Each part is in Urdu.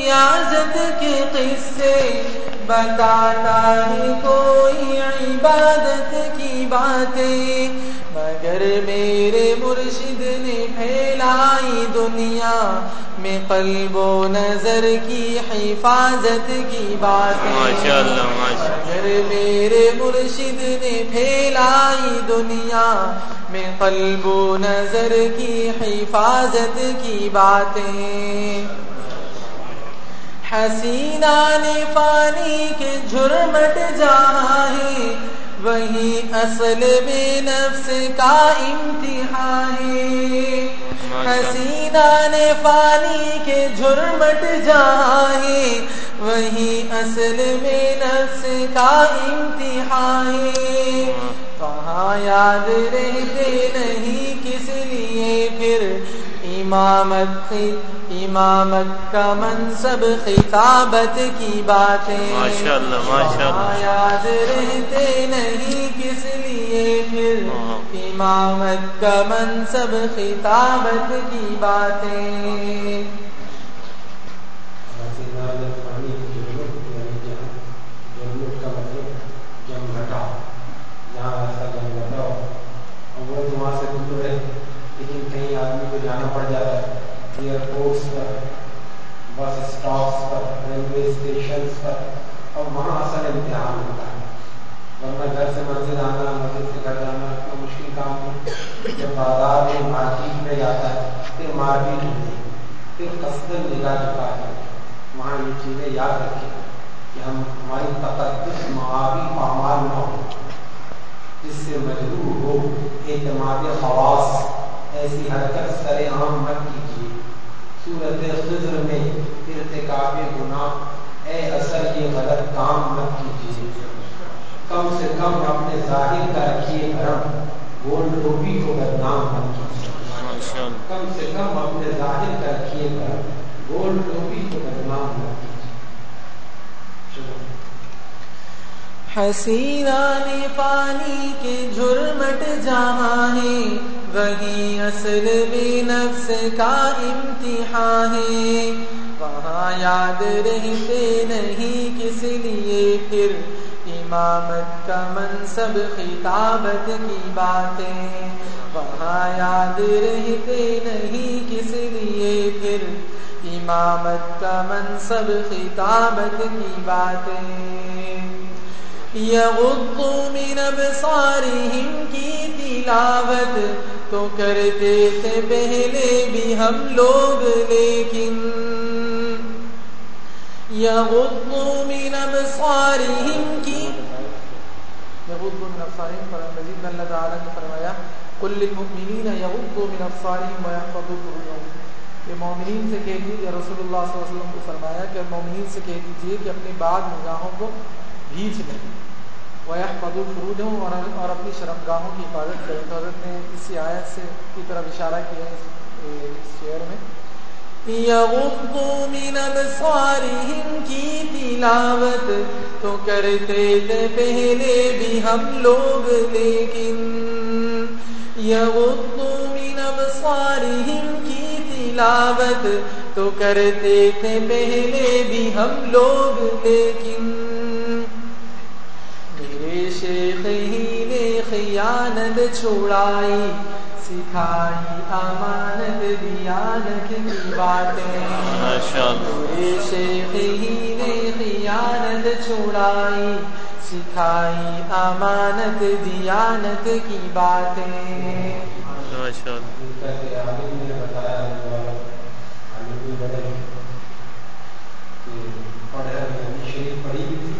ریاضت کے قصے بتاتا ہے کوئی عبادت کی باتیں۔ مگر میرے مرشد نے پھیلائی دنیا میں قلب و نظر کی حفاظت کی باتیں۔ مگر میرے مرشد نے پھیلائی دنیا میں قلب و نظر کی حفاظت کی باتیں۔ حسینہ نے پانی کے جھرمٹ جہاں ہے وہی اصل میں نفس کا امتحان ہے۔ حسینہ نے پانی کے جھرمٹ جہاں ہے وہی اصل میں نفس کا امتحان ہے وہاں یاد رہتے نہیں کس لیے پھر؟ امامت امامت کا منصب خطابت کی باتیں۔ یاد رہتے نہیں کس لیے پھر؟ امامت کا منصب خطابت کی باتیں لیکن کئی آدمی کو جانا پڑ جاتا ہے ایئرپورٹس پر بس اسٹاپس پر ریلوے اسٹیشنس پر اور وہاں اصل امتحان ہوتا ہے ورنہ گھر سے مسجد آنا مسجد سے گھر جانا اتنا مشکل کام نہیں جب بازار میں مارکیٹ میں جاتا ہے پھر مارکیٹ نہیں پھر قصدن چکا ہے۔ وہاں یہ چیزیں یاد رکھیں کہ ہم ہماری تقدس معابی پامال نہ ہو جس سے مجبور ہو اعتماد خواص، ایسی حرکت سر عام مت کیجیے۔ صورت خضر میں ارتکاب گناہ، اے اثر یہ غلط کام مت کیجیے۔ کم سے کم اپنے ظاہر کا رکھیے گرم گولڈ ٹوپی کو بدنام مت کیجیے۔ کم سے کم اپنے ظاہر کا رکھیے گرم گولڈ ٹوپی کو بدنام کیجیے حسینہ نے پانی کے جھرمٹ جہاں ہے وہی اصل میں نفس کا امتحان ہے۔ وہاں یاد رہتے نہیں کس لیے پھر امامت کا منصب خطابت کی باتیں۔ وہاں یاد رہتے نہیں کس لیے پھر۔ امامت کا منصب خطابت کی باتیں۔ یغض من ابصارهم کی تلاوت۔ تو کرتے تھے پہلے بھی ہم لوگ، لیکن من ابصارهم کی من ابصارهم اللہ نے فرمایا، قل للمؤمنین من ابصارهم ويحفظوا فروجهم کہ مومنین سے کہہ دیجیے رسول اللہ صلی اللہ علیہ وسلم کو فرمایا کہ مومنین سے کہہ دیجیے کہ اپنے بعد نگاہوں کو بھیج لیں وہ فضو فرود ہوں اور اور اپنی شرمگاہوں کی حفاظت کریں۔ تو حضرت نے اسی آیت سے کی طرف اشارہ کیا ہے اس شعر میں۔ من ابصارهم کی تلاوت تو کرتے تھے پہلے بھی ہم لوگ لیکن من ابصارهم کی تلاوت تو کرتے تھے پہلے بھی ہم لوگ لیکن شیخ ہی نے خیانت چھوڑائی سکھائی امانت دیانت کی باتیں میرے شیخ ہی نے خیانت چھوڑائی سکھائی امانت دیانت کی باتیں شریف پڑھی تھی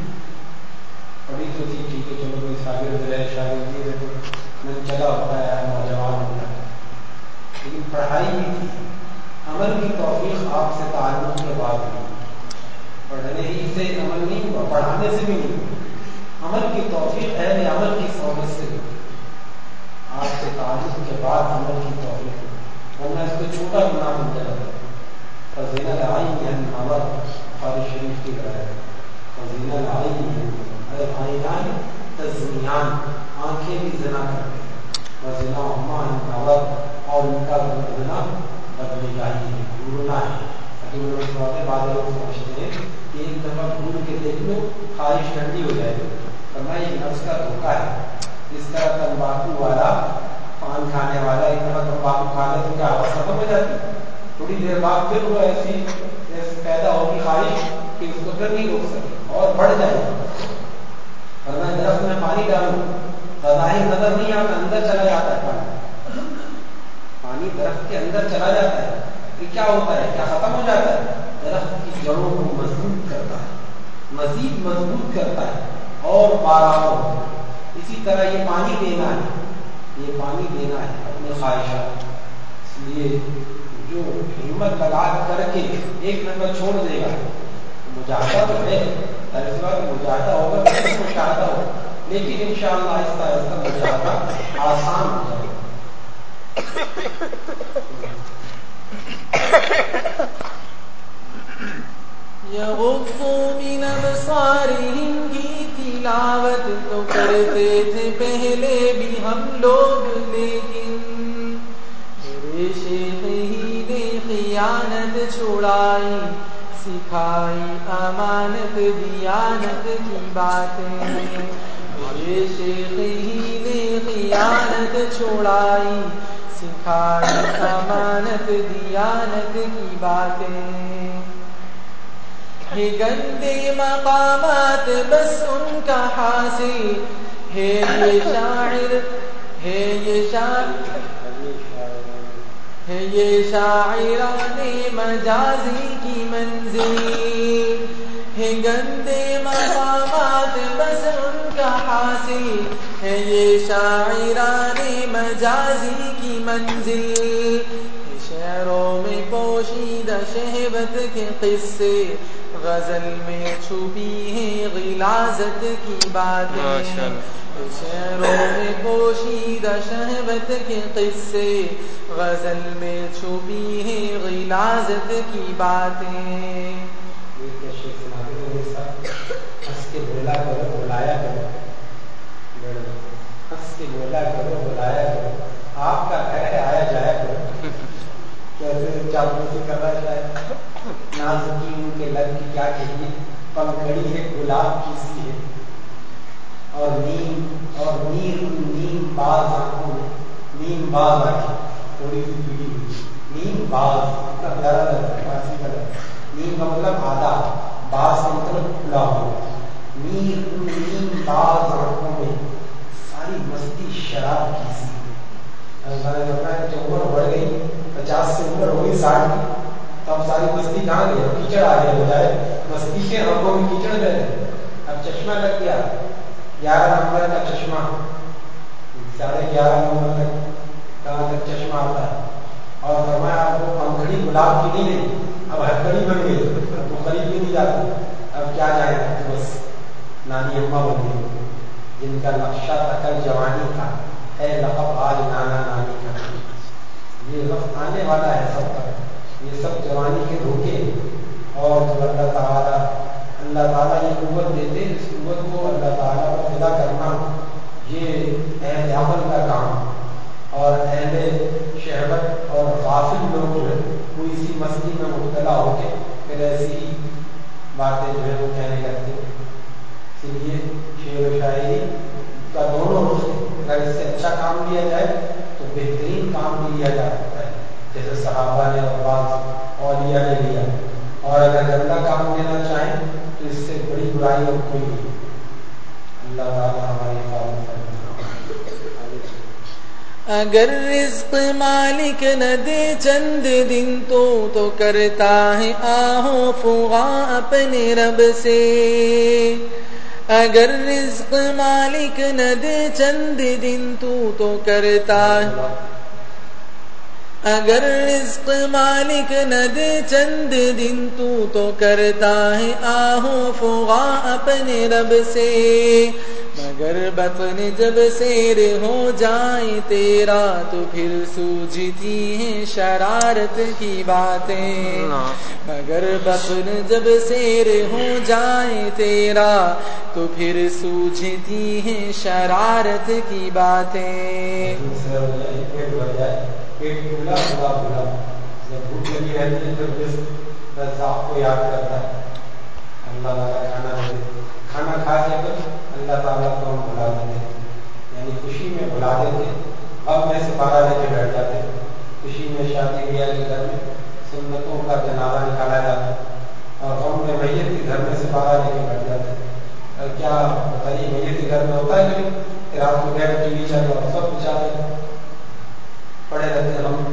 پڑھی تو تھی ٹھیک ہے چلو کوئی شاگرد رہے شاگردی میں چلا ہوتا ہے نوجوان ہوتا ہے لیکن پڑھائی بھی تھی۔ عمل کی توفیق آپ سے تعلق کے بعد ہوئی۔ پڑھنے ہی سے عمل نہیں ہوا، پڑھانے سے بھی نہیں ہوا۔ عمل کی توفیق ہے عمل کی صحبت سے آپ سے تعلق کے بعد عمل کی توفیق ورنہ اس کو چھوٹا گناہ بن جاتا فضیلہ لائی ہے نور بخاری شریف کی رائے فضیلہ لائی ہے تزمیان آنکھیں بھی زنا کرتے ہیں۔ وزنا عما نور اور ان کا زنا بدنگاہی ہے گرنا ہے تاکہ بعض لوگ سمجھتے ہیں کہ ایک دفعہ گھوم کے دیکھ لو خواہش ٹھنڈی ہو جائے گی ورنہ یہ نفس کا دھوکہ ہے جس طرح تمباکو والا پان کھانے والا ایک دفعہ تمباکو کھا لے تو کیا آواز ختم ہو جاتی تھوڑی دیر بعد پھر وہ ایسی پیدا ہوگی خواہش کہ اس کو پھر نہیں روک سکے اور بڑھ جائے گی ورنہ درخت میں پانی ڈالوں بظاہر نظر نہیں آتا اندر چلا جاتا ہے، پانی۔ پانی درخت کے اندر چلا جاتا ہے۔ پھر کیا ہوتا ہے؟ کیا ختم ہو جاتا ہے؟ درخت کی جڑوں کو مضبوط کرتا ہے۔ مزید مضبوط کرتا ہے۔ اور بارہ اسی طرح یہ پانی دینا ہے۔ یہ پانی دینا ہے اپنے خواہشات اس لیے جو ہمت لگا کر کے ایک نمبر چھوڑ دے گا مجاہدہ تو ہے۔ مجاہدہ ہوگا مشاہدہ ہوگا۔ لیکن ان شاء اللہ آہستہ آہستہ مجاہدہ آسان ہو جائے یغضوا من ابصارهم کی تلاوت تو کرتے تھے پہلے بھی ہم لوگ، لیکن میرے شیخ ہی نے خیانت چھوڑائی، سکھائی، امانت، دیانت کی باتیں۔ میرے شیخ ہی نے خیانت چھوڑائی سکھائی امانت دیانت کی باتیں ہے گندے مقامات بس ان کا حاصل۔ ہے یہ شاعر، ہے یہ شاعر۔ ہے یہ شاعران مجازی کی منزل۔ ہے گندے مقامات بس ان کا حاصل ہے یہ شاعران مجازی کی منزل شہروں میں پوشیدہ شہبت کے قصے غزل میں چھپی ہے غلازت کی باتیں شہروں میں پوشیدہ شہبت کے قصے غزل میں چھپی ہے غلازت کی باتیں بولا کرو بلایا کرو۔ ہنس کے بولا کرو، بلایا کرو۔ آپ کا گھر ہے، آیا جایا کرو۔ کیسے چاپلوسی کر رہا ہے نازکی ان کے لگ کی کیا کہیے پنکھڑی ہے، گلاب کی سی ہے۔ اور نیم، اور نیر نیم باز آنکھوں میں۔ نیم باز آنکھیں۔ تھوڑی سی پیڑی ہوئی۔ نیم باز، اتنا پیارا لگتا ہے فارسی کا لگتا نیم کا مطلب آدھا۔ باز کا مطلب کھلا ہوا۔ باز آنکھوں میں ساری مستی شراب کی سی۔ جب عمر بڑھ گئی، پچاس سے اوپر ہوگی ساٹھ کی اب ساری مستی کہاں گئی؟ کیچڑ آ گیا بجائے مستی کے آنکھوں میں کیچڑ گئے اب چشمہ لگ گیا۔ گیارہ نمبر کا چشمہ۔ ساڑھے گیارہ نمبر تک، کہاں تک چشمہ آتا ہے؟ اور فرمایا آپ کو پنکھڑی گلاب کی نہیں رہی اب ہتکڑی بن گئی، اب وہ خرید بھی نہیں جاتی۔ اب کیا جائے گا؟ بس۔ نانی اما بن جن کا نقشہ تک جوانی کا ہے لقب، آج نانا نانی کا یہ وقت آنے والا ہے سب تک یہ سب جوانی کے دھوکے۔ اور جو اللہ تعالیٰ اللہ تعالیٰ یہ قوت دیتے، اس قوت کو اللہ تعالیٰ کو فدا کرنا یہ اہل عمل کا کام۔ اور اہل شہبت اور غافل لوگ جو ہے وہ اسی مستی میں مبتلا ہو کے پھر ایسی باتیں جو ہے وہ کہنے لگتے ہیں۔ اسی لیے شعر و شاعری کا دونوں رخ اگر اس سے اچھا کام لیا جائے تو بہترین کام بھی لیا جا سکتا ہے۔ جیسے صحابہ نے اور بعض اولیاء نے لیا اور اگر گندا کام لینا چاہیں تو اس سے بڑی برائی اور کوئی نہیں۔ اللہ تعالیٰ ہماری حفاظت اگر رزق مالک نہ دے چند دن تو تو کرتا ہے آہو فغا اپنے رب سے۔ اگر رزق مالک نہ دے چند دن تو تو کرتا ہے۔ اگر رزق مالک نہ دے چند دن تو تو کرتا ہے۔ آہو فغا اپنے رب سے۔ مگر بطن جب سیر ہو جائے تیرا تو پھر سوجتی ہیں شرارت کی باتیں۔ مگر بطن جب سیر ہو جائے تیرا تو پھر سوجتی ہیں شرارت کی باتیں۔ اللہ تعالیٰ کھانا کھانا کھا کے اللہ تعالیٰ کو ہم بلا دیتے یعنی خوشی میں بلا دیتے اب میں سپارہ لے کے بیٹھ جاتے خوشی میں شادی بیاہ کے گھر میں سنتوں کا جنازہ نکالا جاتا اور غم میں میت کے گھر میں سپارہ لے کے بیٹھ جاتے اور کیا بتائیے، میت کے گھر میں ہوتا ہے کہ رات کو بیٹھ ٹی وی چل رہا سب بچارے پڑے رہتے ہم۔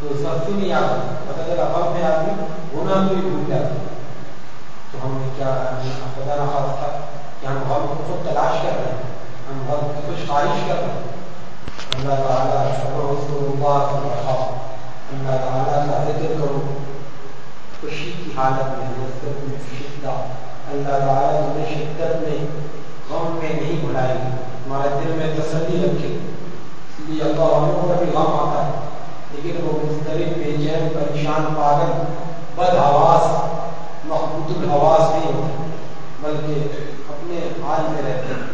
تو سختی نہیں آتی پتہ چلا غم میں آدمی گناہ بھی بھول جاتا تو ہم کیا خدا نہ خاص تھا کہ ہم غم کو خود تلاش کر رہے ہیں، ہم غم کی کچھ خواہش کر رہے ہیں۔ اللہ تعالیٰ اللہ تعالیٰ کا ذکر کرو۔ خوشی کی حالت میں لذت میں شدت اللہ تعالیٰ تمہیں شدت میں، غم میں نہیں بلائے گی ہمارے دل میں تسلی رکھے۔ اس لیے اللہ عمر پر بھی غم آتا ہے۔ لیکن وہ مختلف بے چین، پریشان، پاگل بد آواز محبوط الحواس نہیں ہوتے بلکہ اپنے حال میں رہتے ہیں۔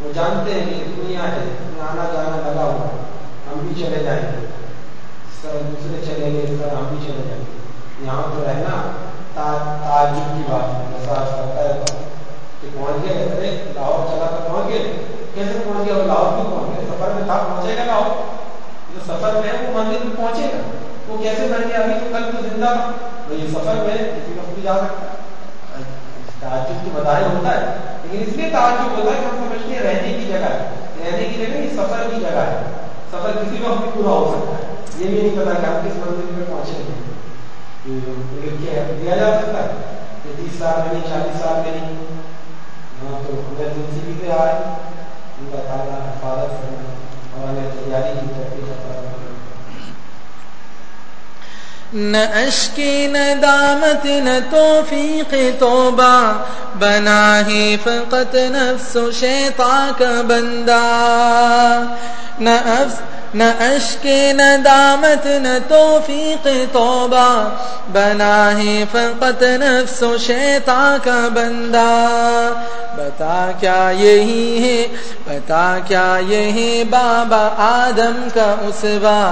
وہ جانتے ہیں کہ دنیا ہے آنا جانا لگا ہوا ہم بھی چلے جائیں گے۔ اس طرح دوسرے چلیں گے اس طرح ہم بھی چلے جائیں گے۔ یہاں تو رہنا تعجب کی بات ہے۔ جیسا کرتا ہے کہ پہنچ گئے۔ ارے، لاہور چلا تو پہنچ گئے۔ کیسے پہنچ گیا وہ لاہور کیوں پہنچ گئے؟ سفر میں تھا، پہنچے گا لاہور۔ جو سفر میں وہ منزل میں پہنچے گا۔ وہ کیسے بن گیا ابھی تو کل تو زندہ تھا تو یہ سفر میں کسی وقت بھی جا سکتا ہے۔ تعجب تو بدائے ہوتا ہے، لیکن اس لیے تعجب ہوتا ہے کہ ہم سمجھتے ہیں رہنے کی جگہ ہے۔ رہنے کی جگہ یہ سفر کی جگہ ہے۔ سفر کسی وقت بھی پورا ہو سکتا ہے۔ یہ بھی نہیں پتا کہ ہم کس منزل میں پہنچے گے دیا جا سکتا ہے؟ کہ تیس سال میں نہیں، چالیس سال میں نہیں۔ ہاں تو ایمرجنسی بھی پہ آئے۔ ان کا تعالیٰ حفاظت کرنا نہ اشکی تیاری کی نہ اشکی ندامت نہ توفیق توبہ بنا ہی فقط نفس و شیطان کا بندہ نہ افس نہ اشک ندامت نہ توفیق توبہ بنا ہے فقط نفس و شیطان کا بندہ۔ بتا کیا یہی ہے بتا کیا یہ بابا آدم کا اسوا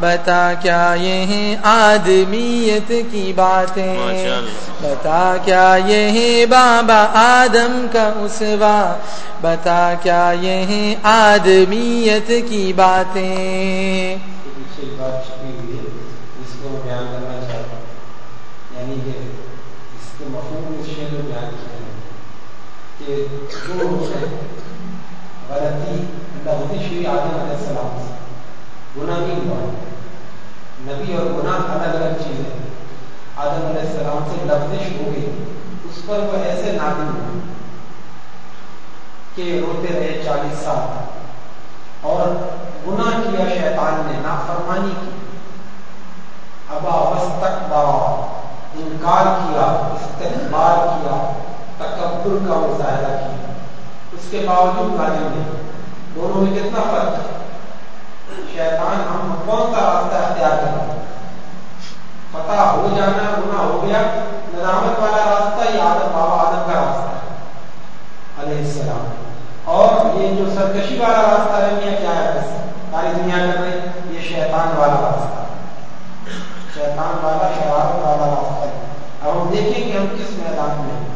بتا کیا یہ آدمیت کی باتیں۔ بتا کیا یہ بابا آدم کا اسوا بتا کیا یہ آدمیت کی باتیں۔ شری آدم علیہ السلام سے گناہ نہیں ہوا نبی اور گناہ الگ الگ آدم علیہ السلام سے ہو گئی اس پر وہ ایسے نادم ہوئے کہ روتے رہے چالیس سال اور گناہ کیا شیطان نے، نافرمانی کی۔ ابا وسط انکار کیا، استقبال کیا، تکبر کا مظاہرہ کیا۔ اس کے باوجود راجم نے، دونوں میں کتنا فرق ہے؟ شیطان ہم کون سا راستہ اختیار کرنا پتہ ہو جانا، گناہ ہو گیا، ندامت والا راستہ یہ آدم بابا آدم کا راستہ ہے؟ علیہ السلام۔ اور یہ جو سرکشی والا راستہ ہے، میاں کیا ہے؟ ساری دنیا کر رہے یہ شیطان والا راستہ شیطان والا شرارت والا راستہ ہے۔ اب ہم دیکھیں کہ ہم کس میدان میں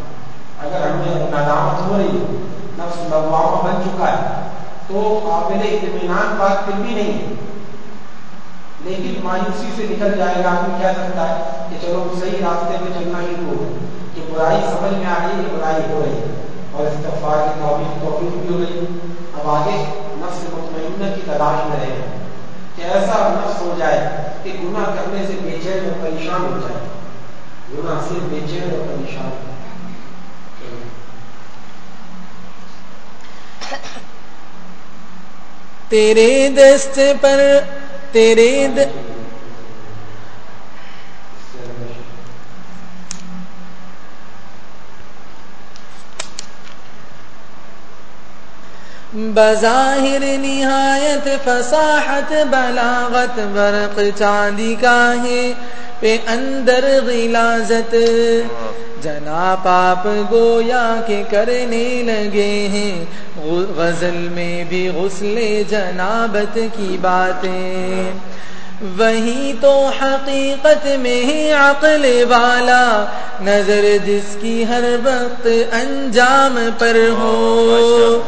اگر ہمیں ندامت ہو رہی ہے نفس لوامہ بن چکا ہے، تو قابل اطمینان بات پھر بھی نہیں ہے۔ لیکن مایوسی سے نکل جائے گا، آدمی کہہ سکتا ہے؟ کہ چلو ہم صحیح راستے پہ چلنا شروع ہو کہ برائی سمجھ میں آ رہی ہے، برائی ہو رہی ہے۔ اور استغفار کی توفیق توفیق بھی ہو گئی۔ اب آگے نفس مطمئنہ کی تلاش میں رہے۔ کہ ایسا نفس ہو جائے کہ گناہ کرنے سے بے چین اور پریشان ہو جائے۔ گناہ سے بے چین اور پریشان۔ ہو تیرے دست پر تیرے بظاہر نہایت فصاحت بلاغت برق چاندی کا ہے پہ اندر غلازت۔ جنا پاپ گویا کے کرنے لگے ہیں، غزل میں بھی غسل جنابت کی باتیں۔ وہی تو حقیقت میں ہے عقل والا، نظر جس کی ہر وقت انجام پر ہو۔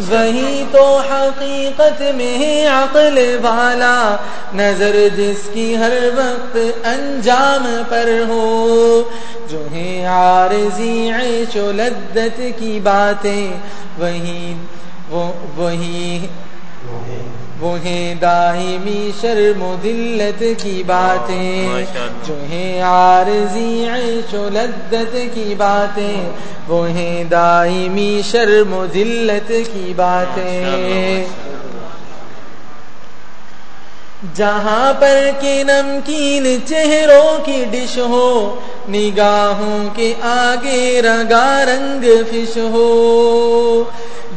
وہی تو حقیقت میں ہے عقل والا نظر جس کی ہر وقت انجام پر ہو۔ جو ہے عارضی عیش و لذت کی باتیں وہی وہی وہ ہیں دائمی شرم و دلت کی باتیں جو ہیں عارضی عیش و لذت کی باتیں وہ ہیں دائمی شرم و دلت کی باتیں جہاں پر کے نمکین چہروں کی ڈش ہو نگاہوں کے آگے رگا رنگ فش ہو۔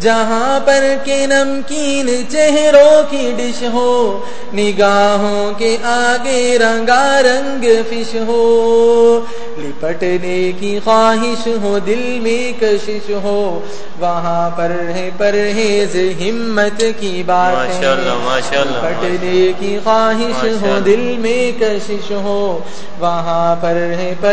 جہاں پر کے نمکین چہروں کی ڈش ہو نگاہوں کے آگے رنگا رنگ فش ہو۔ لپٹنے کی خواہش ہو دل میں کشش ہو۔ وہاں پر ہے پرہیز ہمت کی بات لپٹنے کی خواہش ہو دل میں کشش ہو۔ وہاں پر ہے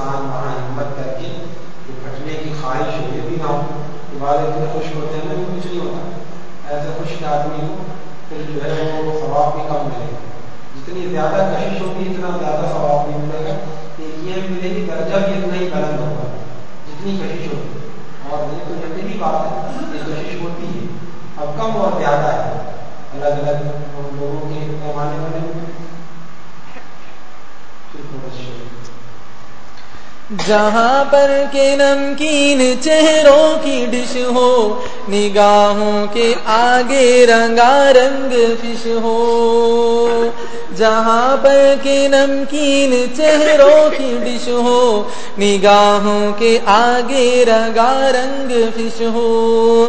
انسان وہاں ہمت کر کے کہ پھٹنے کی خواہش ہو، یہ بھی نہ ہو، کہ بعد اتنے خوش ہوتے ہیں بھی کچھ نہیں ہوتا۔ ایسے خوش آدمی ہو پھر جو ہے وہ ثواب بھی کم ملے۔ گا جتنی زیادہ کشش ہوگی اتنا زیادہ ثواب نہیں ملے گا۔ یہ ملے گی درجہ بھی اتنا ہی بلند ہوگا، جتنی کشش ہوگی اور یہ تو یقینی بات ہے، یہ کشش ہوتی ہے۔ اب کم اور زیادہ ہے۔ الگ الگ لوگوں کے پیمانے والے جہاں پر کے نمکین چہروں کی ڈش ہو، نگاہوں کے آگے رنگا رنگ فش ہو۔ جہاں پر کے نمکین چہروں کی ڈش ہو، نگاہوں کے آگے رنگا رنگ فش ہو۔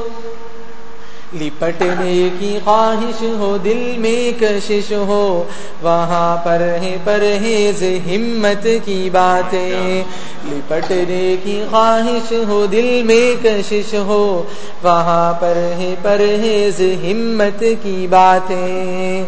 لپٹنے کی خواہش ہو، دل میں کشش ہو۔ وہاں پر ہے، پرہیز، ہمت کی باتیں۔ لپٹنے کی خواہش ہو، دل میں کشش ہو۔ وہاں پر ہے، پرہیز، ہمت کی باتیں۔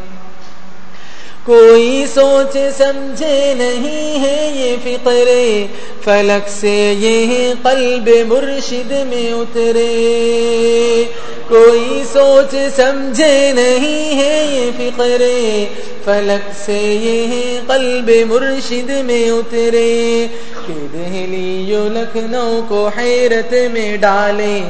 کوئی سوچ سمجھے نہیں ہے یہ فکرے فلک سے یہ قلب مرشد میں اترے۔ کوئی سوچ سمجھے نہیں ہے یہ فکرے فلک سے یہ قلب مرشد میں اترے۔ کہ دہلی یو لکھنؤ کو حیرت میں ڈالے۔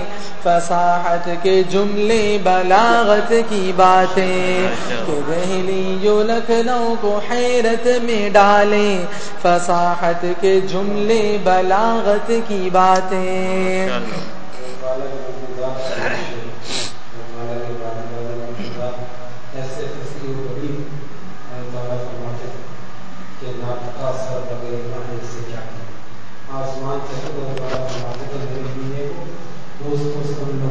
فصاحت کے جملے بلاغت کی باتیں۔ کہ دہلی جو لکھنؤ کو حیرت میں ڈالیں فصاحت کے جملے بلاغت کی باتیں آسمان دوستوں سن لو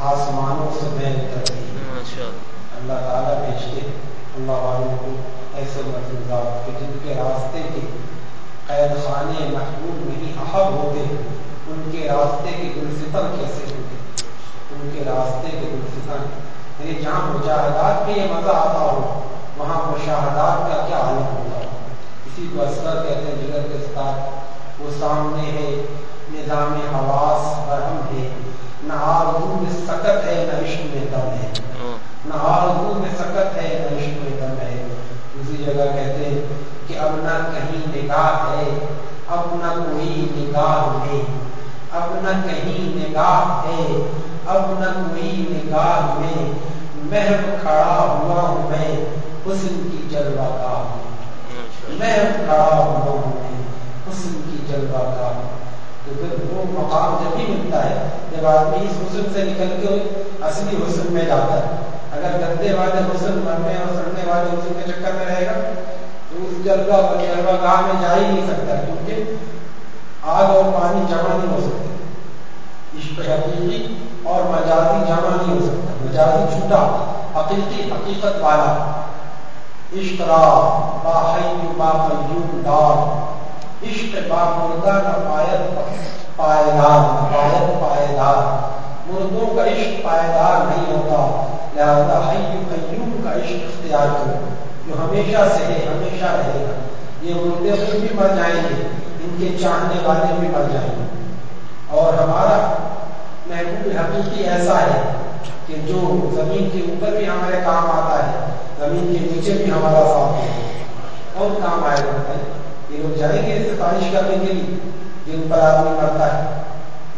آسمانوں سے میں اللہ۔ تعالیٰ بھیجتے اللہ والوں کو ایسے مرتبات کہ جن کے راستے کے قید خانے محبوب نہیں احب ہوتے ان کے راستے کے گلستر کیسے ہوتے ان کے راستے کے گلستر یعنی جہاں مجاہدات میں یہ مزہ آتا ہو وہاں مشاہدات کا کیا عالم ہوتا ہو؟ اسی کو اثر کہتے ہیں جگر کے ساتھ وہ سامنے ہے نظام حواس برہم ہے۔ نہ آرزو میں سکت ہے نہ عشق میں دم ہے۔ نہ آرزو میں سکت ہے نہ عشق میں دم ہے۔ دوسری جگہ کہتے ہیں کہ اب نہ کہیں نگاہ ہے اب نہ کوئی نگاہ میں اب نہ کہیں نگاہ ہے اب نہ کوئی نگاہ میں محب کھڑا ہوا ہوں میں حسن کی جلوہ کا محب کھڑا ہوا ہوں میں حسن کی جلوہ کا تو پھر وہ مقام جب بھی ملتا ہے جب آدمی اس حسن سے نکل کے اصلی حسن میں جاتا ہے۔ اگر گندے والے حسن مرنے اور سڑنے والے حسن کے چکر میں رہے گا، تو اس جلگہ اور جلگہ گاہ میں جا ہی نہیں سکتا کیونکہ آگ اور پانی جمع نہیں ہو سکتے۔ عشق حقیقی اور مجازی جمع نہیں ہو سکتا۔ مجازی چھوٹا حقیقی، حقیقت والا۔ عشق را با حی با قیوم دار۔ عشق با مردہ نفایت پائیدار نفایت پائیدار مردوں کا عشق پائیدار نہیں ہوتا۔ لہذا حی قیوم کا عشق اختیار کرو۔ جو ہمیشہ سے ہے ہمیشہ رہے گا۔ یہ مردے خود بھی مر جائیں گے، ان کے چاہنے والے بھی مر جائیں گے۔ اور ہمارا محبوب حقیقی ایسا ہے کہ جو زمین کے اوپر بھی ہمارے کام آتا ہے، زمین کے نیچے بھی ہمارا ساتھ ہے۔ اور کام آئے گا۔ یہ لوگ جائیں گے سفارش کرنے کے لیے جن پر آدمی کرتا ہے۔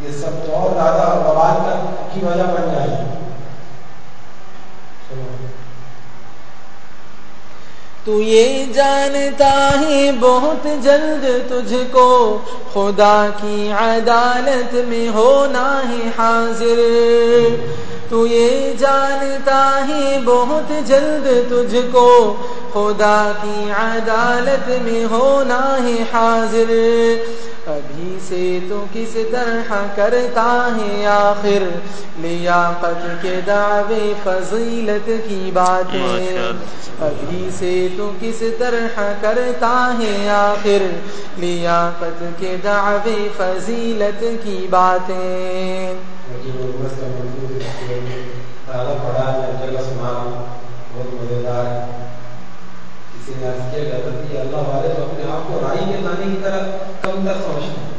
یہ سب تو اور زیادہ بوال کی وجہ بن جائے۔ گی تو یہ جانتا ہے بہت جلد تجھ کو، خدا کی عدالت میں ہونا ہے حاضر۔ تو یہ جانتا ہے بہت جلد تجھ کو خدا کی عدالت میں ہونا ہے حاضر۔ ابھی سے تو کس طرح کرتا ہے آخر؟ لیاقت کے دعوے فضیلت کی باتیں ابھی سے تو کس طرح کرتا ہے آخر؟ لیاقت کے دعوے فضیلت کی باتیں پڑھا بہت مزیدار۔ کہ کسی نے اللہ والے تو اپنے آپ کو رائی کے دانے کی طرح کم تر سمجھتے ہیں۔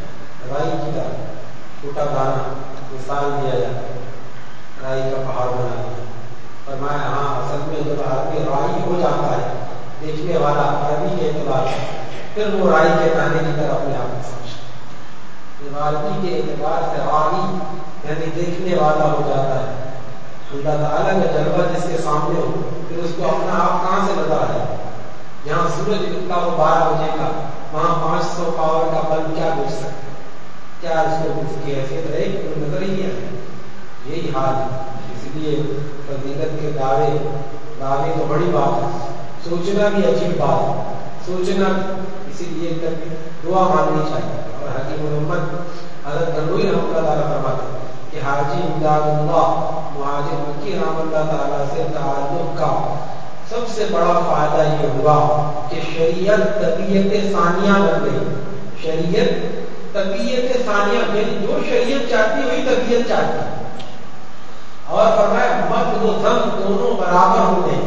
رائی کی طرح چھوٹا دانا، مثال دیا جاتا ہے۔ رائی کا پہاڑ بنا دیا۔ اور میں ہاں اصل میں جب آدمی رائی ہو جاتا ہے، دیکھنے والا عربی کے اعتبار سے، پھر وہ رائی کے دانے کی طرح اپنے آپ کو سمجھتا ہے۔ عربی کے اعتبار سے رائی یعنی دیکھنے والا ہو جاتا ہے۔ اللہ تعالیٰ کا جلوہ جس کے سامنے ہو، پھر اس کو اپنا آپ کہاں سے نظر آئے جہاں سورج نکلا ہو بارہ بجے کا، وہاں پانچ سو پاور کا بلب کیا بیچ سکتے کیا اس کو اس کی حیثیت رہے کوئی نظر ہی آئے؟ یہی حال ہے۔ اس لیے فضیلت کے دعوے دعوے تو بڑی بات ہے۔ سوچنا بھی عجیب بات ہے۔ سوچنا اسی لیے دعا مانگنی چاہیے۔ اور حکیم محمد حضرت گنگوئی رحمۃ اللہ تعالیٰ فرماتے ہیں کہ حاجی امداد اللہ، مہاجر مکی رحمۃ اللہ تعالیٰ سے تعلق کا سب سے بڑا فائدہ یہ ہوا کہ شریعت طبیعت ثانیہ بن گئی۔ شریعت طبیعت ثانیہ یعنی جو شریعت چاہتی وہی طبیعت چاہتی اور فرمایا، مت و ضم دونوں برابر ہو گئے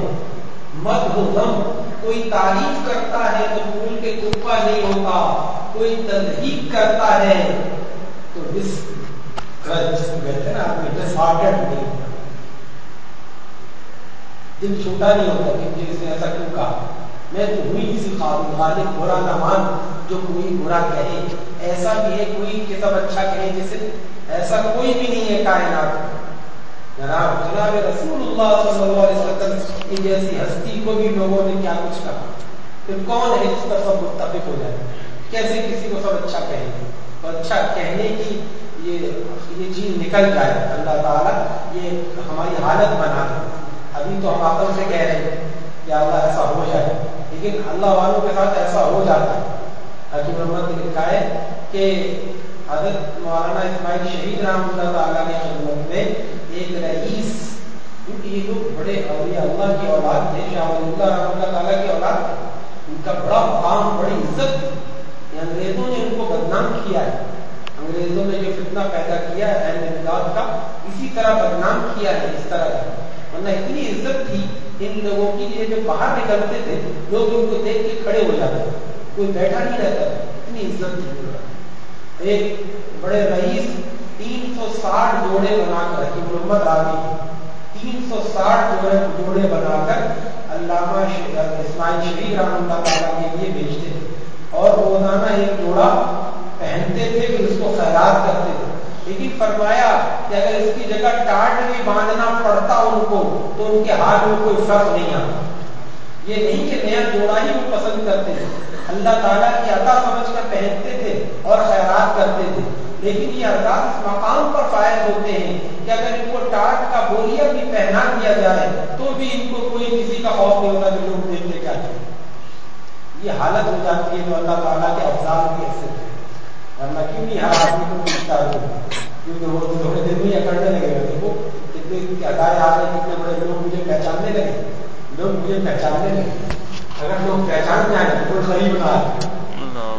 مت و ضم کوئی تعریف کرتا ہے تو پھول کے کپا نہیں ہوتا، کوئی تدہیق کرتا ہے تو اس کہتے ہیں نا آدمی ڈس ہارٹڈ نہیں ہوتا دل چھوٹا نہیں ہوتا کہ مجھے اس نے ایسا کیوں کہا۔ میں تو ہوئی کسی قابل غالب برا نہ مان جو کوئی برا کہے۔ ایسا بھی ہے کوئی کہ سب اچھا کہے جسے ایسا کوئی بھی نہیں ہے کائنات۔ جناب جناب رسول اللہ صلی اللہ علیہ وسلم کی جیسی ہستی کو بھی لوگوں نے کیا کچھ کہا؟ پھر کون ہے جس پر سب متفق ہو جائے؟ کیسے کسی کو سب اچھا کہیں گے تو اچھا کہنے کی یہ یہ چیز نکل جائے۔ اللہ تعالیٰ یہ ہماری حالت بنا دے۔ ابھی تو ہم عقل سے کہہ رہے ہیں کہ اللہ ایسا ہو جائے، لیکن اللہ والوں کے ساتھ ایسا ہو جاتا ہے۔ حکیم محمد نے لکھا ہے کہ حضرت مولانا اسماعیل شہید رحم اللہ تعالیٰ کی خدمت میں ایک رئیس کیونکہ یہ لوگ بڑے اولیاء اللہ کی اولاد تھے، شاہ اللہ رحم اللہ تعالیٰ کی اولاد تھے ان کا بڑا مقام بڑی عزت تھی۔ انگریزوں نے ان کو بدنام کیا ہے۔ انگریزوں نے جو فتنہ پیدا کیا ہے اہم کا، اسی طرح بدنام کیا ہے، اس طرح۔ ورنہ اتنی عزت تھی ان لوگوں کی یہ جو باہر نکلتے تھے، لوگ ان کو دیکھ کے کھڑے ہو جاتے کوئی بیٹھا نہیں رہتا اتنی عزت تھی ایک بڑے رئیس تین سو ساٹھ جوڑے بنا کر کی محمد آگے تین سو ساٹھ جوڑے بنا کر علامہ اسماعیل شریف رحم اللہ تعالیٰ کے لیے بیچتے تھے۔ اور روزانہ ایک جوڑا پہنتے تھے، پھر اس کو خیرات کرتے تھے۔ لیکن فرمایا کہ اگر اس کی جگہ ٹاٹ بھی باندھنا پڑتا ان کو، تو ان کے ہاتھ میں کوئی فرق نہیں آتا۔ یہ نہیں کہ نیا جوڑا ہی وہ پسند کرتے تھے۔ اللہ تعالیٰ کی عطا سمجھ کر پہنتے تھے اور خیرات کرتے تھے۔ لیکن یہ ارکات اس مقام پر فائد ہوتے ہیں کہ اگر ان کو ٹاٹ کا بولیا بھی پہنا دیا جائے، تو بھی ان کو کوئی کسی کا خوف نہیں ہوتا کہ لوگ دیکھتے کیا یہ حالت ہو جاتی ہے تو اللہ تعالیٰ کے افضال کی حیثیت ہے۔ ورنہ کیوں نہیں ہر آدمی کو پوچھتا ہے۔ کیونکہ وہ تھوڑے دن میں یہ کرنے لگے گا دیکھو کتنے ادارے آ رہے کتنے بڑے لوگ مجھے پہچاننے لگے لوگ مجھے پہچاننے لگے اگر لوگ پہچان جائیں تو کوئی غریب نہ آئے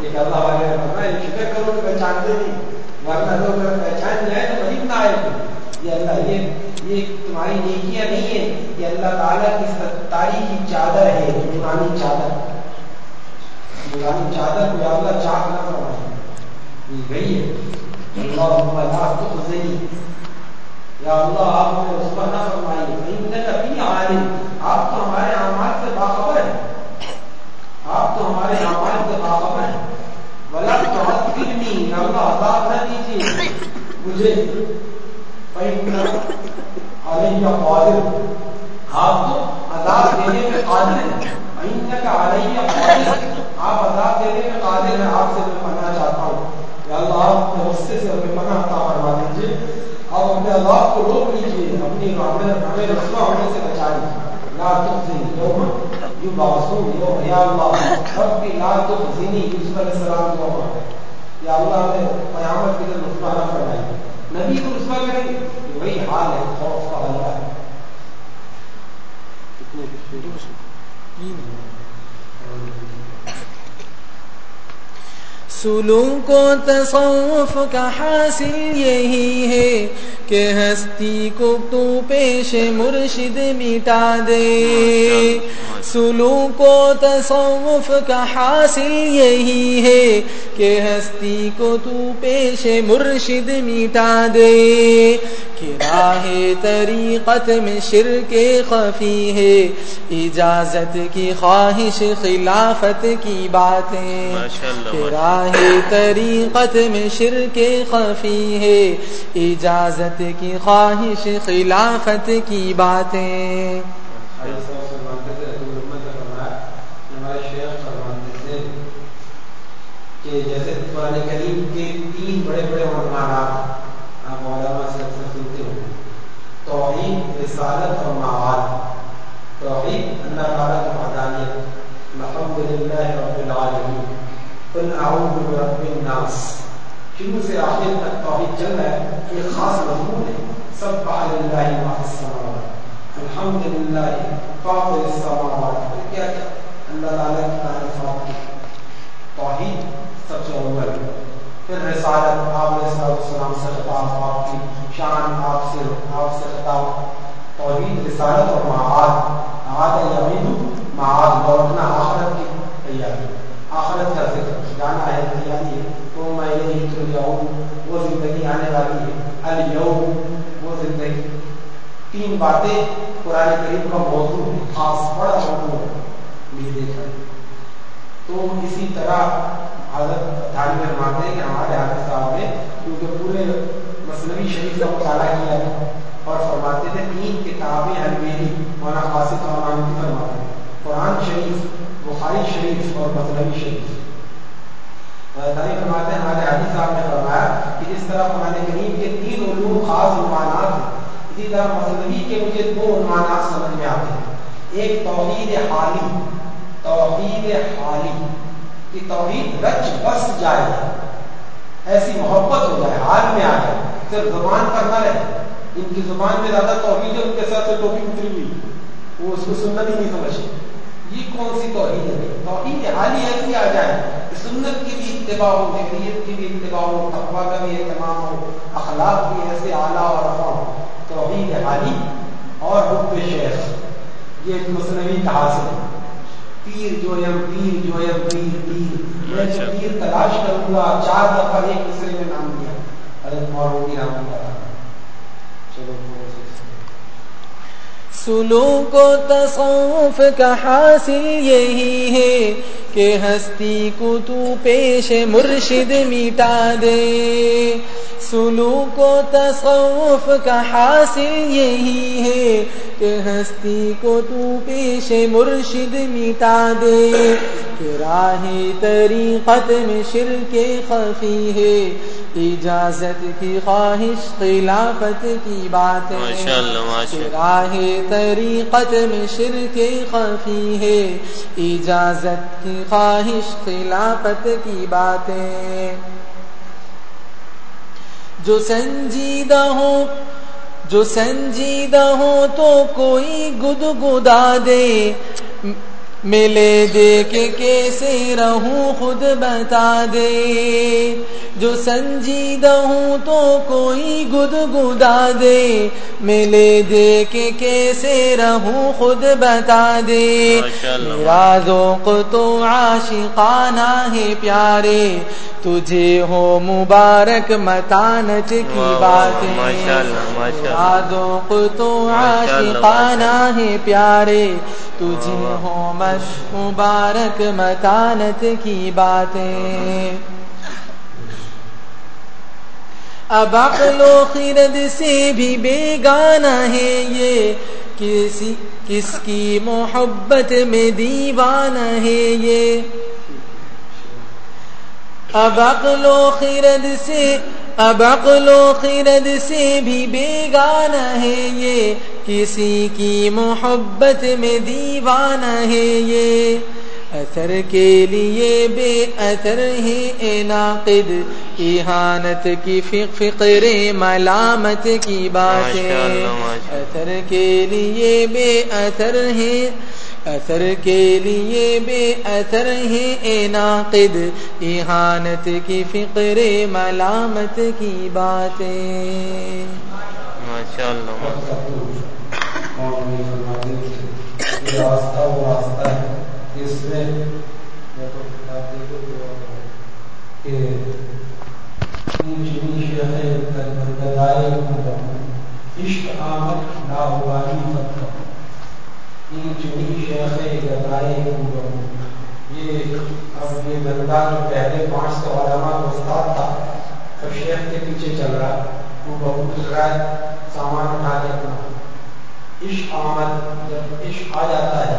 ایک اللہ۔ والے نے یہ فکر کرو کہ پہچانتے نہیں۔ ورنہ لوگ اگر پہچان جائے تو غریب نہ آئے۔ یہ اللہ یہ یہ تمہاری نیکیاں نہیں ہے یہ اللہ تعالیٰ کی ستاری کی چادر ہے نورانی چادر۔ نورانی چادر کو اللہ چاک نہ فرمائے گئی ہے اللہ لا تخزنی یا اللہ آپ نے اس پر نہ فرمائی کبھی عالم. آپ تو ہمارے اعمال سے باخبر ہیں. آپ تو ہمارے اعمال سے باخبر ہیں. بلا تعذبنی یا اللہ عذاب نہ دیجیے. مجھے. علیہ قادر. آپ تو عذاب دینے میں قادر ہیں. کا علیہ قادر. آپ عذاب دینے میں قادر ہیں. آپ سے میں پناہ چاہتا ہوں یا اللہ آپ نے غصے سے ہمیں پناہ عطا فرما دیجیے آپ اپنے عذاب کو روک لیجیے اپنی ہمیں رسوا ہونے سے بچا لیجیے لا تخزنی یوم یبعثون یوم، یا اللہ، ربی لا تخزنی یوسف علیہ السلام دعا یا اللہ نے قیامت کے دن رسوا نہ فرمائی نبی کو رسوا کریں، وہی حال ہے، خوف کا حل ہے۔ کتنے تین سلوک و تصوف کا حاصل یہی ہے کہ ہستی کو تو پیش مرشد مٹا دے۔ سلوک و تصوف کا حاصل یہی ہے کہ ہستی کو تو پیش مرشد مٹا دے۔ کہ راہ طریقت میں شرک خفی ہے اجازت کی خواہش خلافت کی باتیں۔ کہ راہ طریقت میں شرک خفی ہے۔ اجازت کی خواہش خلافت کی باتیں۔ جیسے قرآن کریم کے تین بڑے بڑے عنوانات آپ مولانا سے اکثر سنتے ہوں توحید، رسالت اور معاد توحید، اللہ تعالیٰ کی وحدانیت الحمد للہ رب العالمین۔ قل اعوذ برب الناس. شروع سے آخر تک توحید چل ہے یہ خاص مضمون ہے سب بحر اللہ ما فی السماوات. الحمد للہ فاطر السماوات کیا کیا اللہ تعالیٰ کی تعریفات کی توحید سب سے اول پھر رسالت آپ علیہ السلام سے خطاب آپ کی شان آپ سے آپ سے خطاب. توحید رسالت اور معاد. عاد یمین، معاد لوٹنا آخرت کی تیاری. آخرت کا ذکر جانا ہے تیاری ہے تو میں یہی تو جاؤں وہ زندگی آنے والی ہے۔ الیوم وہ زندگی۔ تین باتیں قرآن کریم کا موضوع ہے، خاص بڑا موضوع ہے یہ دیکھا تو اسی طرح حضرت تعلیم فرماتے ہیں کہ ہمارے حافظ صاحب نے کیونکہ پورے مصنوعی شریف کا مطالعہ کیا ہے اور فرماتے تھے تین کتابیں المیری مولانا قاسم فرمان کی فرماتے ہیں۔ بخاری شریف اور مصنوعی شریف۔ تعلیم فرماتے ہیں، ہمارے حافظ صاحب نے فرمایا کہ جس طرح قرآن کریم کے تین علوم خاص عنوانات ہیں، اسی طرح مصنوعی کے مجھے دو عنوانات سمجھ میں آتے ہیں۔ ایک توحید حالی توحید حالی، کہ توحید رچ بس جائے، ایسی محبت ہو جائے، حال میں آ جائے۔ صرف زبان پر نہ رہے، ان کی زبان میں زیادہ توحید ہے، ان کے ساتھ سے ٹوپی اتری ہوئی، وہ اس کو سنت ہی نہیں سمجھتے۔ یہ کون سی توحید ہے؟ توحید حالی ایسی آ جائے۔ کہ سنت کی بھی اتباع ہو فکریت کی بھی اتباع ہو تقوا کا بھی اہتمام ہو اخلاق بھی ایسے اعلیٰ اور رفا ہو توحید حالی اور حب شیخ۔ یہ مصنوعی کا حاصل ہے۔ پیر جویم پیر جویم پیر پیر۔ میں جو پیر تلاش کروں گا چار دفعہ ایک دوسرے میں نام دیا۔ حضرت مولوی رحمۃ اللہ چلو سلوک و تصوف کا حاصل یہی ہے کہ ہستی کو تو پیش مرشد مٹا دے۔ سلوک و تصوف کا حاصل یہی ہے کہ ہستی کو تو پیش مرشد مٹا دے۔ کہ راہ طریقت میں شرک خفی ہے۔ اجازت کی خواہش خلافت کی بات راہ طریقت میں شرک خفی ہے۔ اجازت کی خواہش خلافت کی باتیں۔ جو سنجیدہ ہو جو سنجیدہ ہو تو کوئی گد گدا دے۔ ملے دے کے کیسے رہوں خود بتا دے۔ جو سنجیدہ ہوں تو کوئی گد گدا دے۔ ملے دے کے کیسے رہوں خود بتا دے۔ میرا ذوق تو عاشقانہ ہے پیارے۔ تجھے ہو مبارک متانت کی باتیں۔ ذوق تو عاشقانہ ہے پیارے۔ تجھے ہو مش مبارک متانت کی باتیں۔ اب عقل و خرد سے بھی بیگانہ ہے یہ۔ کسی، کس کی محبت میں دیوانہ ہے یہ۔ اب عقل و خرد سے، اب عقل و خرد سے بھی بیگانہ ہے یہ۔ کسی کی محبت میں دیوانہ ہے یہ اثر کے لیے بے اثر ہے ناقد احانت کی فقر ملامت کی باتیں اثر کے لیے بے اثر ہے اثر کے لیے بے اثر ہے اے ناقد احانت کی فکر ملامت کی باتیں ماشاء اللہ راستہ وہ راستہ ہے اس میں عشق آمد لاہوانی فتح یہ اب یہ بندہ جو پہلے پانچ سو علامات استاد تھا اب شیخ کے پیچھے چل رہا، وہ بہت سامان اٹھا کے اپنا عشق آمد، جب عشق آ جاتا ہے،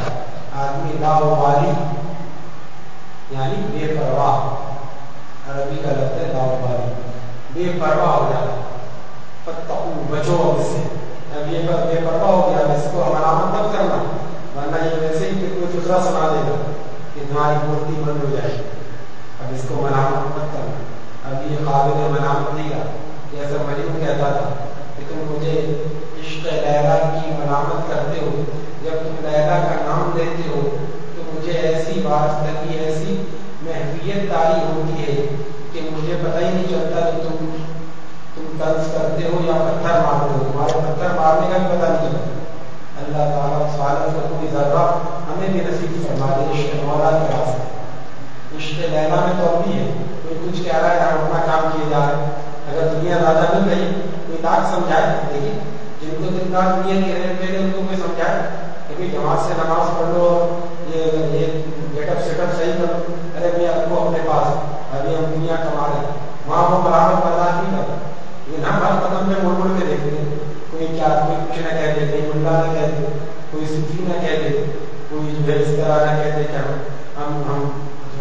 آدمی لاوالی یعنی بے پرواہ۔ عربی کا لفظ ہے لاوالی بے پرواہ ہو جاتا ہے بچو اب سے۔ اب یہ پر بے پرواہ ہو گیا، اس کو علامت مت کرنا۔ ورنہ یہ ویسے ہی کوئی دوسرا سنا دے گا کہ تمہاری مورتی بند ہو جائے۔ اب اس کو ملامت مت کرنا۔ اب یہ قابل ملامت نہیں رہا جیسا مجھے کہتا تھا کہ تم مجھے عشق لیلا کی ملامت کرتے ہو۔ جب تم لیلا کا نام لیتے ہو تو مجھے ایسی وابستگی ایسی محفیت داری ہوتی ہے کہ مجھے پتہ ہی نہیں چلتا کہ تم تم طرز کرتے ہو یا پتھر مارتے ہو۔ تمہارے پتھر مارنے کا بھی پتہ نہیں چلتا۔ اللہ تعالیٰ سوالت کا کوئی ذرہ ہمیں بھی نصیب فرما دے عشق مولا کے راستے عشق لینا میں تو اب بھی ہے، کوئی کچھ کہہ رہا ہے ہم اپنا کام کیے جا رہے ہیں اگر دنیا زیادہ نہیں کہی کوئی داغ سمجھائے۔ دیکھیے جن کو دن داغ دنیا کے رہنے پہلے ان کو کوئی سمجھائے کہ بھائی جماعت سے نماز پڑھ لو، یہ یہ گیٹ اپ سیٹ اپ صحیح کر لو ارے بھیا رکھو اپنے پاس۔ ابھی ہم دنیا کما رہے ہیں۔ وہاں وہ برابر برداشت نہیں کرتا لیکن ہم ہر قدم میں مڑ مڑ کے دیکھتے ہیں کوئی کیا کوئی کچھ نہ کہہ دے، کوئی ملا نہ کہہ دے، کوئی صوفی نہ کہہ دے، کوئی جو ہے اس طرح نہ کہہ دے کہ ہم ہم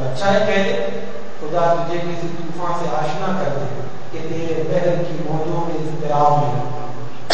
اچھا ہے کہہ دے۔ خدا تجھے کسی طوفان سے آشنا کر دے کہ تیرے بہر کی موجوں میں اضطراب ہے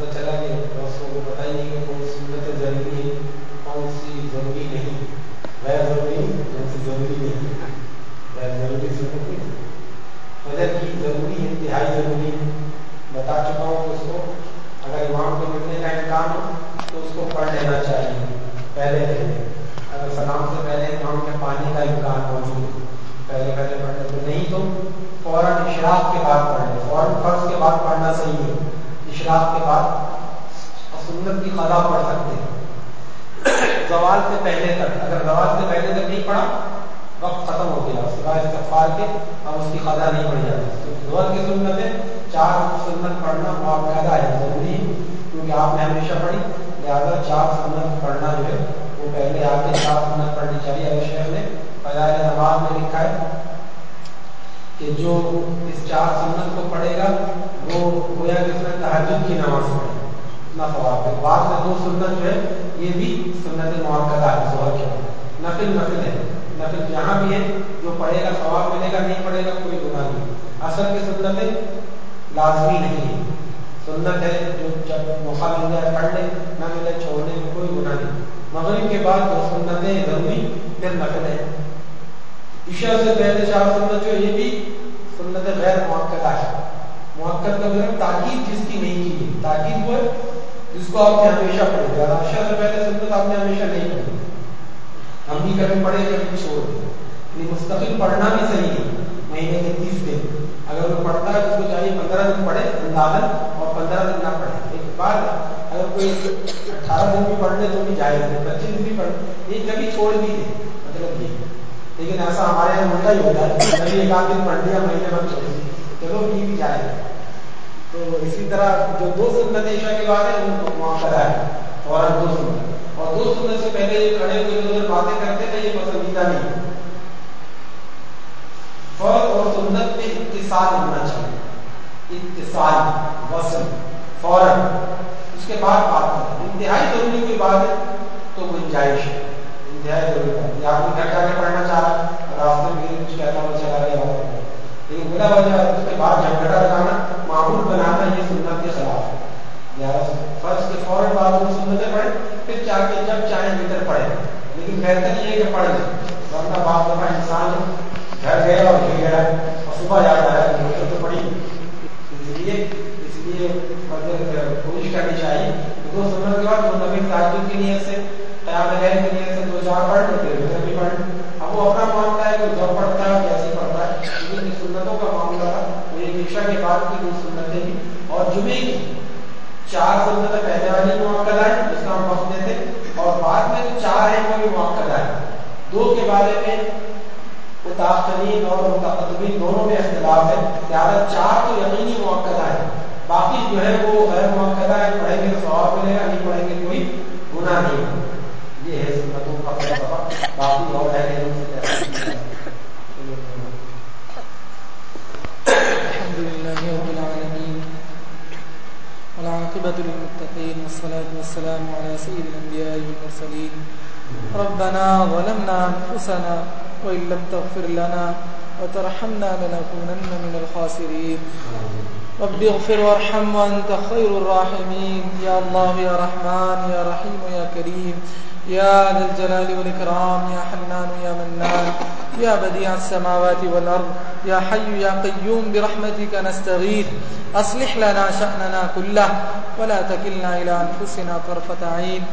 پتہ چلا کہ دوستوں کو پتہ ہی نہیں کہ کون سی سنت ضروری ہے، کون سی ضروری نہیں؟ غیر ضروری کون سی ضروری نہیں؟ غیر ضروری سنت نہیں۔ فجر کی ضروری ہے انتہائی ضروری۔ ہے بتا چکا ہوں اس کو اگر امام کو ملنے کا امکان ہو، تو اس کو پڑھ لینا چاہیے۔ پہلے پہلے اگر سلام سے پہلے امام کے پانی کا امکان موجود پہلے پہلے پڑھ تو نہیں تو فوراً اشراف کے بعد پڑھ لیں۔ فوراً فرض کے بعد پڑھنا صحیح ہے۔ اشراق کے بعد سنت کی خدا پڑھ سکتے ہیں۔ زوال سے پہلے تک، اگر زوال سے پہلے تک نہیں پڑھا، وقت ختم ہو گیا۔ سوائے استغفار کے اب اس کی خدا نہیں پڑھی جاتی۔ زور کی سنت ہے، چار سنت پڑھنا باقاعدہ ہے، ضروری ہے، کیونکہ آپ نے ہمیشہ پڑھی۔ لہٰذا چار سنت پڑھنا جو ہے، وہ پہلے آپ کے چار سنت پڑھنی چاہیے۔ اگر شہر نے فضائل نواز میں لکھا ہے کہ جو اس چار سنت کو پڑھے گا وہ گویا کہ اس میں تحجد کی نماز پڑھے اتنا ثواب ہے۔ بعد میں دو سنت جو ہے، یہ بھی سنت موقع ہے زہر کے نقل نقل ہے۔ نفل جہاں بھی ہے، جو پڑھے گا، ثواب ملے گا، نہیں پڑھے گا، کوئی گناہ نہیں۔ اصل کی سنتیں لازمی نہیں ہے۔ سنت ہے جو جب موقع مل جائے پڑھ لے، نہ ملے چھوڑنے میں کوئی گناہ نہیں۔ مغرب کے بعد دو سنتیں ضروری، پھر نفل ہے۔ عشاء سے پہلے چار سنت جو یہ بھی سنت غیر موقع ہے موقع کا مطلب تاکید جس کی نہیں کی ہے تاکید وہ ہے جس کو آپ نے ہمیشہ پڑھے گا عشاء سے پہلے سنت آپ نے ہمیشہ نہیں پڑھی ہم بھی کبھی پڑھے، کبھی چھوڑ یعنی مستقل پڑھنا بھی صحیح ہے۔ مہینے کے تیس دن۔ اگر وہ پڑھتا ہے اس کو چاہیے پندرہ دن پڑھے اندازن اور پندرہ دن نہ پڑھے۔ ایک بات ہے، اگر کوئی اٹھارہ دن بھی پڑھ لے تو بھی جائز ہے، پچیس دن بھی پڑھ یہ کبھی چھوڑ بھی دے مطلب یہ۔ لیکن ایسا ہمارے یہاں الٹا ہی ہوتا ہے۔ کبھی ایک آدھ دن پڑھ لیا، مہینے بھر چھوڑ دی چلو، یہ بھی جائے تو اسی طرح جو دو سنت عشاء کے بعد ہے ان کو معاشرہ ہے اور دو سنت۔ اور دو سنت سے پہلے یہ کھڑے ہوئے جو باتیں کرتے تھے، یہ پسندیدہ نہیں۔ فرض اور سنت میں اتصال ہونا چاہیے۔ اتصال وصل، فوراً۔ اس کے بعد بات کریں انتہائی ضروری کوئی بات ہے تو گنجائش ہے۔ انتہائی ضروری بات ہے۔ آدمی گھر جا کے پڑھنا چاہ رہا ہے، راستے میں کچھ کہتا ہوا چلا گیا لیکن بلا وجہ اس کے بعد جھگڑا لگانا معمول بنانا یہ سنت کے خلاف۔ ہے فرض کے فوراً بعد وہ سنتیں پڑھیں، پھر چاہ کے جب چاہیں بھیتر پڑھیں۔ لیکن بہتر یہ ہے کہ پڑھ لیں ورنہ بعض دفعہ انسان گھر گیا اور گر گیا اور صبح یاد آیا کہ تو پڑھی۔ اس لیے اس لیے مطلب کوشش کرنی چاہیے دو سنت کے بعد وہ نبی تعجب کی نیت سے، قیام رہنے کی نیت سے دو چار پڑھ لیں پھر بھیتر بھی پڑھ۔ اب وہ اپنا معاملہ ہے کہ جب پڑھتا ہے کیسے پڑھتا ہے۔ لیکن سنتوں کا معاملہ تھا۔ وہ عشا کے بعد کی دو سنتیں بھی اور جمعے کی چار سنت پہلے والی موقع ہے جس کا ہم وقت دیتے اور بعد میں جو چار ہیں، وہ بھی موقع ہے دو کے بارے میں متاثرین اور متقدمین دونوں میں اختلاف ہے۔ زیادہ چار تو یقینی موقع ہے باقی جو ہے، وہ غیر موقع ہے پڑھیں گے تو سواب ملے گا، نہیں پڑھیں گے کوئی گناہ نہیں۔ ہوگا یہ ہے سنتوں کا فلسفہ باقی اور ہے الحمد لله رب العالمين والعاقبة للمتقين، والصلاة والسلام على سيد الأنبياء والمرسلين. ربنا ظلمنا أنفسنا وإن لم تغفر لنا وترحمنا لنكونن من الخاسرين. رب اغفر وارحم وأنت خير الراحمين. يا الله يا رحمن يا رحيم يا كريم. يا ذا الجلال والإكرام يا حنان يا منان. يا بديع السماوات والأرض، يا حي يا قيوم، برحمتك نستغيث. أصلح لنا شأننا كله، ولا تكلنا إلى أنفسنا طرفة عين.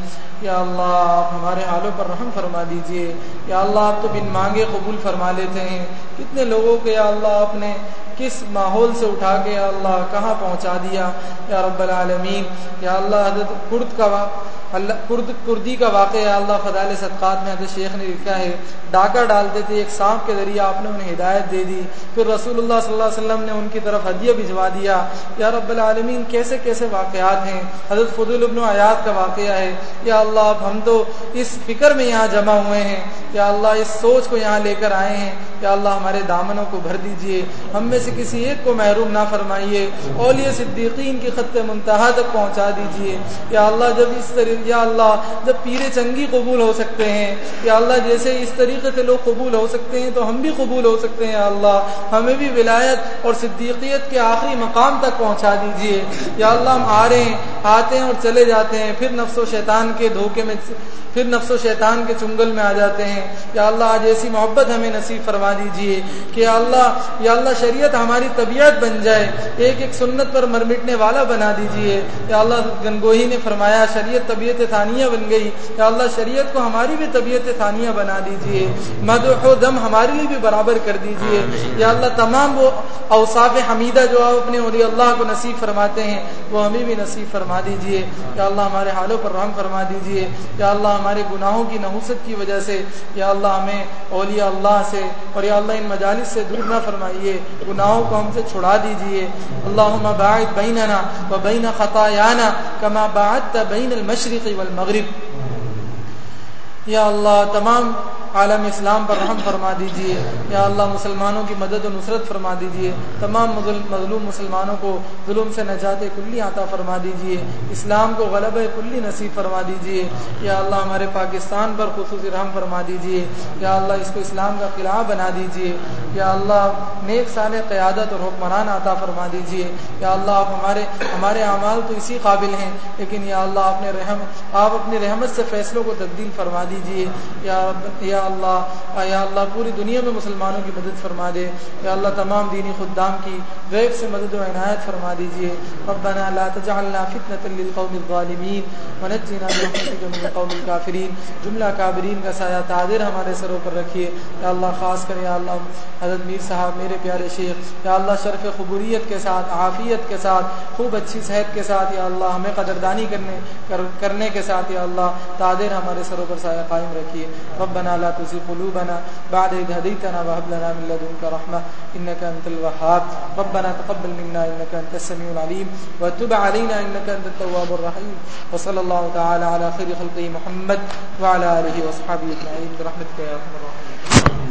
یا اللہ آپ ہمارے حالوں پر رحم فرما دیجیے۔ یا اللہ آپ تو بن مانگے قبول فرما لیتے ہیں۔ کتنے لوگوں کے یا اللہ آپ نے کس ماحول سے اٹھا کے یا اللہ کہاں پہنچا دیا؟ یا رب العالمین۔ یا اللہ حضرت کرد کا اللہ کرد کردی کا واقعہ اللہ فضال صدقات میں حضرت شیخ نے لکھا ہے، ڈاکہ ڈالتے تھے ایک سانپ کے ذریعے آپ نے انہیں ہدایت دے دی۔ پھر رسول اللہ صلی اللہ علیہ وسلم نے ان کی طرف ہدیہ بھجوا دیا۔ یا رب العالمین، کیسے کیسے واقعات ہیں؟ حضرت فضول ابن آیات کا واقعہ ہے، یا اللہ، اب ہم تو اس فکر میں یہاں جمع ہوئے ہیں۔ یا اللہ، اس سوچ کو یہاں لے کر آئے ہیں۔ یا اللہ، ہمارے دامنوں کو بھر دیجیے۔ ہم میں سے کسی ایک کو محروم نہ فرمائیے۔ اولیاء صدیقین کی خط منتہا تک پہنچا دیجیے۔ یا اللہ، جب اس طریقے یا اللہ، جب پیر چنگی قبول ہو سکتے ہیں، یا اللہ جیسے اس طریقے سے لوگ قبول ہو سکتے ہیں، تو ہم بھی قبول ہو سکتے ہیں یا اللہ۔ ہمیں بھی ولایت اور صدیقیت کے آخری مقام تک پہنچا دیجیے۔ یا اللہ، ہم آ رہے ہیں، آتے ہیں اور چلے جاتے ہیں۔ پھر نفس و شیطان کے دھوکے میں، پھر نفس و شیطان کے چنگل میں آ جاتے ہیں۔ یا اللہ، آج ایسی محبت ہمیں نصیب فرما دیجیے کہ اللہ، یا اللہ شریعت ہماری طبیعت بن جائے۔ ایک ایک سنت پر مر مٹنے والا بنا دیجیے۔ یا اللہ، گنگوہی نے فرمایا، شریعت طبیعت ثانیہ بن گئی۔ یا اللہ شریعت کو ہماری بھی طبیعت ثانیہ بنا دیجیے۔ مد و دم ہمارے لیے بھی برابر کر دیجیے۔ یا اللہ تمام وہ اوصاف حمیدہ جو آپ اپنے اولیاء اللہ کو نصیب فرماتے ہیں وہ ہمیں بھی نصیب فرما دیجیے۔ یا اللہ ہمارے حالوں پر رحم فرما دیجیے۔ یا اللہ ہمارے گناہوں کی نحوست کی وجہ سے یا اللہ ہمیں اولیاء اللہ سے اور یا اللہ ان مجالس سے دور نہ فرمائیے۔ گناہوں کو ہم سے چھڑا دیجیے۔ اللہم باعد بیننا و بین خطایانا کما باعدت بین المشرق والمغرب. یا اللہ تمام عالم اسلام پر رحم فرما دیجیے یا اللہ، مسلمانوں کی مدد و نصرت فرما دیجیے تمام مظلوم مسلمانوں کو ظلم سے نجات کلی عطا فرما دیجیے اسلام کو غلب کلی نصیب فرما دیجیے یا اللہ، ہمارے پاکستان پر خصوصی رحم فرما دیجیے یا اللہ، اس کو اسلام کا قلعہ بنا دیجیے یا اللہ، نیک سال قیادت اور حکمران عطا فرما دیجیے یا اللہ، آپ ہمارے ہمارے اعمال تو اسی قابل ہیں۔ لیکن یا اللہ اپنے رحم آپ اپنی رحمت سے فیصلوں کو تبدیل فرما دیجیے یا یا اللہ یا اللہ پوری دنیا میں مسلمانوں کی مدد فرما دے۔ یا اللہ تمام دینی خدام کی غیب سے مدد و عنایت فرما دیجیے۔ ربنا لا تجعلنا فتنة للقوم الظالمین۔ ونجنا برحمتك من القوم الكافرین۔ جملہ کابرین کا سایہ تعدیر ہمارے سروں پر رکھیے۔ یا اللہ، خاص کر یا اللہ، حضرت میر صاحب، میرے پیارے شیخ۔ یا اللہ، شرف قبوریت کے ساتھ، عافیت کے ساتھ، خوب اچھی صحت کے ساتھ یا اللہ، ہمیں قدردانی کرنے کرنے کے ساتھ یا اللہ تعدیر ہمارے سروں پر سایہ قائم رکھیے۔ ربنا لا تزغ قلوبنا بعد إذ هديتنا وهب لنا من لدنك رحمة إنك أنت الوهاب. ربنا تقبل منا إنك أنت السميع العليم وتب علينا إنك أنت التواب الرحيم. وصلى الله تعالى على خير خلقه محمد وعلى آله وصحبه أجمعين برحمتك يا أرحم الراحمين.